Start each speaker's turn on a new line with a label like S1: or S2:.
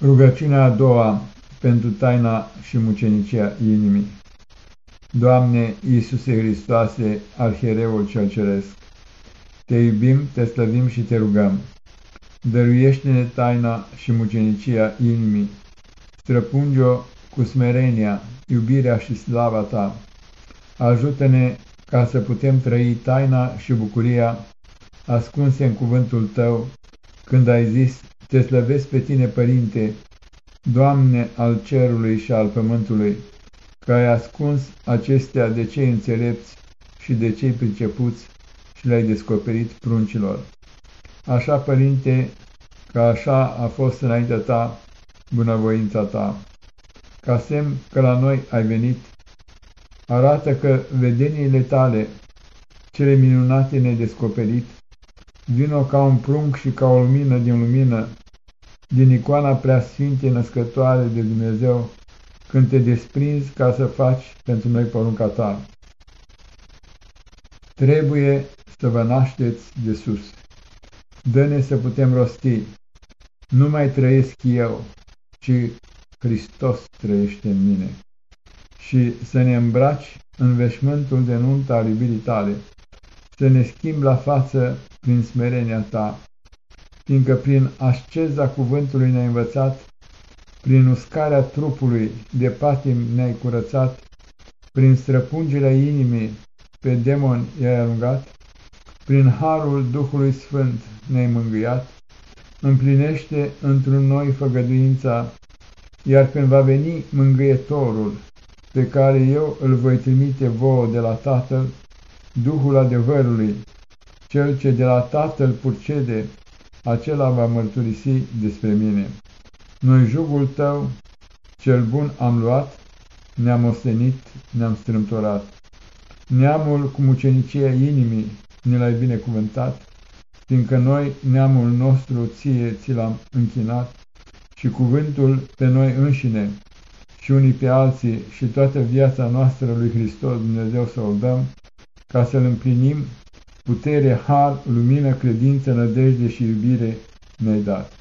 S1: Rugăciunea a doua pentru taina și mucenicia inimii. Doamne Iisuse Hristoase, Arhiereul cel Ceresc, Te iubim, Te slăvim și Te rugăm. Dăruiește-ne taina și mucenicia inimii, străpunge-o cu smerenia, iubirea și slava Ta. Ajută-ne ca să putem trăi taina și bucuria ascunse în cuvântul Tău, când ai zis, te slăvesc pe tine, Părinte, Doamne al cerului și al pământului, că ai ascuns acestea de cei înțelepți și de cei pricepuți și le-ai descoperit pruncilor. Așa, Părinte, că așa a fost înaintea ta bunăvoința ta. Ca semn că la noi ai venit, arată că vedeniile tale, cele minunate nedescoperit, vino ca un prunc și ca o lumină din lumină, din icoana preasfinte născătoare de Dumnezeu, când te desprinzi ca să faci pentru noi porunca ta. Trebuie să vă nașteți de sus. Dă-ne să putem rosti. Nu mai trăiesc eu, ci Hristos trăiește în mine. Și să ne îmbraci în veșmântul de nuntă al iubirii tale, să ne schimb la față prin smerenia ta, fiindcă prin asceza cuvântului ne-ai învățat, prin uscarea trupului de patim ne-ai curățat, prin străpungerea inimii pe demon i-ai alungat, prin harul Duhului Sfânt ne-ai mângâiat, împlinește într-un noi făgăduința, iar când va veni mângâietorul, pe care eu îl voi trimite vouă de la Tatăl, Duhul adevărului, cel ce de la Tatăl purcede, acela va mărturisi despre mine. Noi jugul tău, cel bun am luat, ne-am ostenit, ne-am strâmtorat. Neamul cu mucenicia inimii ne l-ai binecuvântat, fiindcă noi, neamul nostru, ție ți l-am închinat și cuvântul pe noi înșine și unii pe alții și toată viața noastră lui Hristos Dumnezeu să o dăm, ca să-L împlinim, putere, har, lumină, credință, nădejde și iubire ne-ai dat.